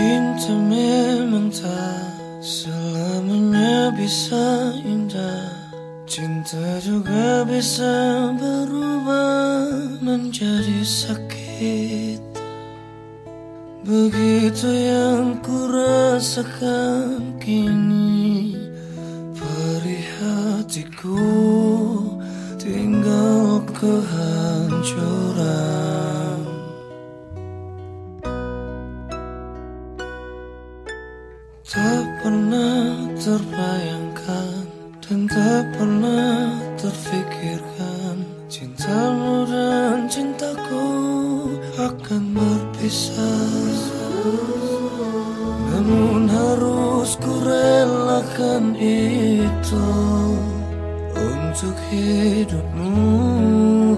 Cinta memang tak selamanya bisa indah. Cinta juga bisa berubah menjadi sakit. Begitu yang ku rasakan kini Perih hatiku tinggal kehancuran. Terbayangkan dan tak pernah terfikirkan. Cintamu dan cintaku akan berpisah. Namun harus ku relakan itu Untuk hidupmu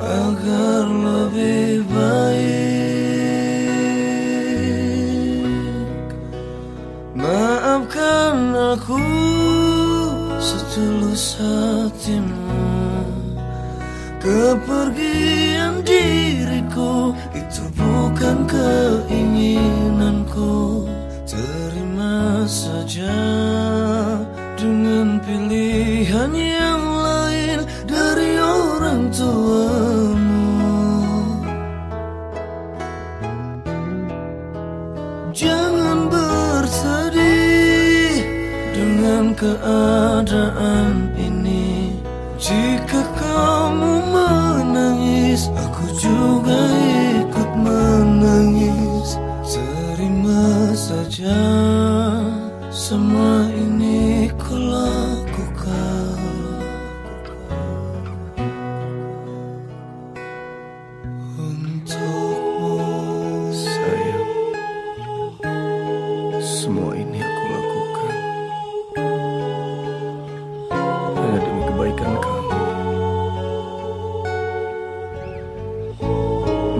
agar lebih baik hatimu Kepergian diriku itu bukan keinginanku keadaan ini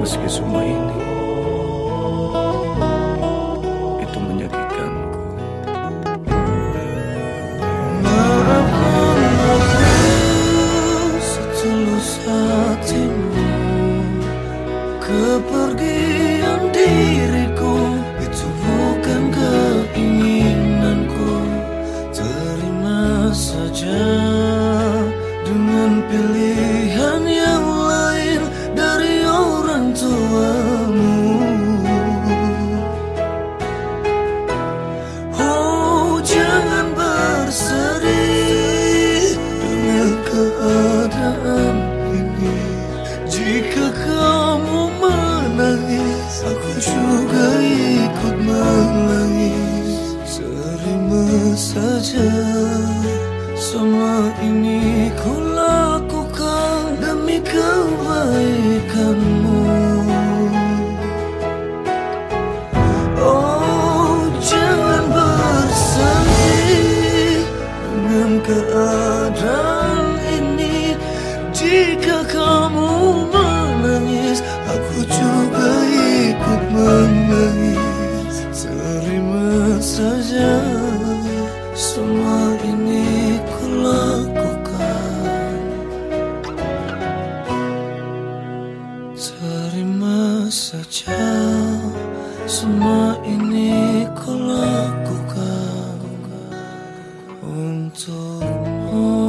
Meski semua ini itu menyakitkanku. Maafkan aku setulus hatimu Kepergian diriku Jika kamu menangis Aku juga ikut menangis. Terima saja Semua ini ku lakukan Terima saja Semua ini ku lakukan Untukmu